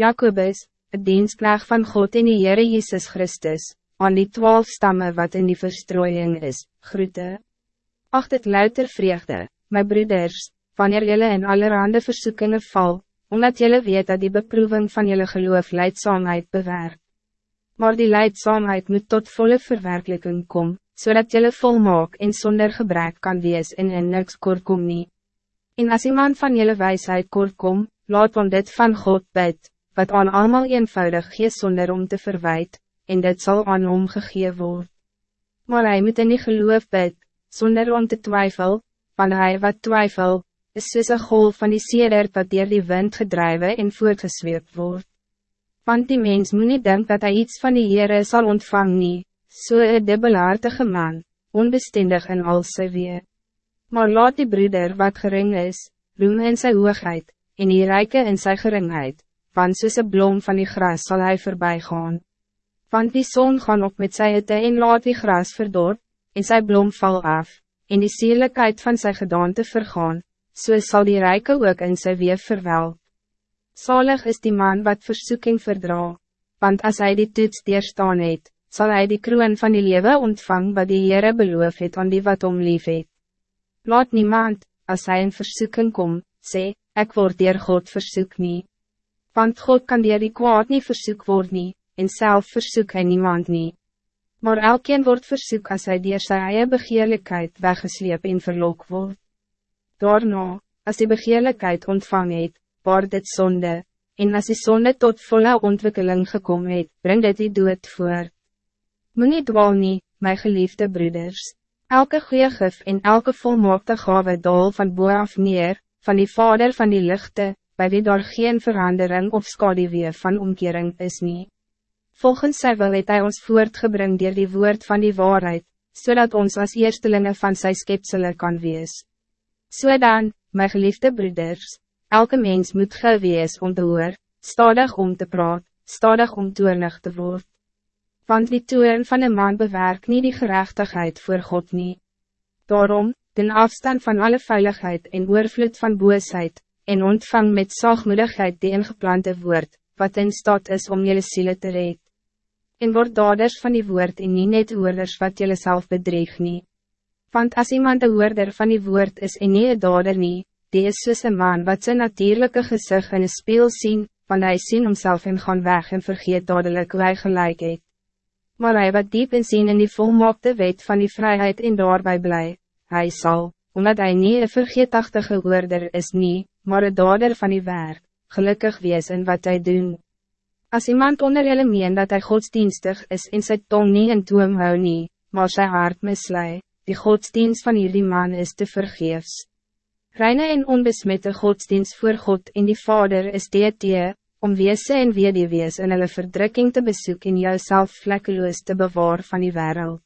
Jacobus, het diensknecht van God in die Heere Jezus Christus, aan die twaalf stammen wat in die verstrooiing is, groete. Acht het louter vreugde, my broeders, wanneer jullie in allerhande versoekingen val, omdat jullie weet dat die beproeving van jullie geloof leidzaamheid bewerkt. Maar die leidzaamheid moet tot volle verwerkelijking komen, zodat jullie volmaak en zonder gebrek kan wees en in niks kort kom nie. En as iemand van jullie wijsheid kort kom, laat on dit van God bid, wat aan allemaal eenvoudig gee zonder om te verwijt, en dit zal aan hom gegee word. Maar hij moet in die geloof bid, zonder om te twijfel, want hij wat twijfel, is soos een golf van die sedert wat dier die wind gedrijven en voortgesweep word. Want die mens moet niet denken dat hij iets van die Heere zal ontvangen, nie, so een dubbelaartige man, onbestendig in al sy weer. Maar laat die broeder wat gering is, roem in sy hoogheid, en die rijke in sy geringheid, want soos een blom van die gras zal hij voorbij gaan. Want die zon gaan op met sy hitte en laat die gras verdor, en sy blom val af, en die sierlijkheid van sy gedaante vergaan, so zal die rijke ook in sy weer verwel. Zalig is die man wat versoeking verdra, want als hij die toets deerstaan het, zal hij die kroon van die lewe ontvang wat die Heere beloof het aan die wat om lief het. Laat niemand, als hij in versoeking kom, sê, ik word dier God versoek nie. Want God kan dier die kwaad nie versoek word nie, en self versoek hy niemand nie. Maar elkeen wordt versoek als hij dier sy eie begeerlijkheid weggesleep en verlok word. Daarna, als die begeerlijkheid ontvang het, word dit zonde, en als die zonde tot volle ontwikkeling gekomen het, bring dit die dood voort. Moet niet dwaal nie, my geliefde broeders. Elke goeie gif en elke volmaakte gave dol van boe af neer, van die vader van die lichte, bij wie daar geen verandering of skadewee van omkering is nie. Volgens sy wil het hy ons voortgebring dier die woord van die waarheid, zodat ons als eerstelinge van sy skepsele kan wees. So dan, my geliefde broeders, elke mens moet gewees om te hoor, stadig om te praat, stadig om toernig te word. Want die toeren van een man bewerkt niet die gerechtigheid voor God niet. Daarom, ten afstand van alle veiligheid en oorvloed van boosheid, en ontvang met zachtmoedigheid die ingeplante woord, wat in staat is om jullie zielen te red. En word daders van die woord en nie net oorders wat jullie zelf bedreig niet. Want als iemand een hoorder van die woord is en nie een dader nie, die is soos een man wat zijn natuurlijke gezicht in een speel sien, want hij sien homself en gaan weg en vergeet dadelijk hoe hy gelijk het. Maar hij wat diep in sien in die volmaakte wet van die vrijheid en daarbij blij, hij zal, omdat hij niet een vergeetachtige hoorder is nie, maar een dader van die werk, gelukkig wees in wat hij doen. Als iemand onder julle meen dat hij godsdienstig is en sy tong nie in toom hou nie, maar sy hart mislui, die godsdienst van hierdie man is te vergeefs. Reine en onbesmette godsdienst voor God en die Vader is dit om weese en wees in hulle verdrukking te besoek en jou self vlekkeloos te bewaar van die wereld.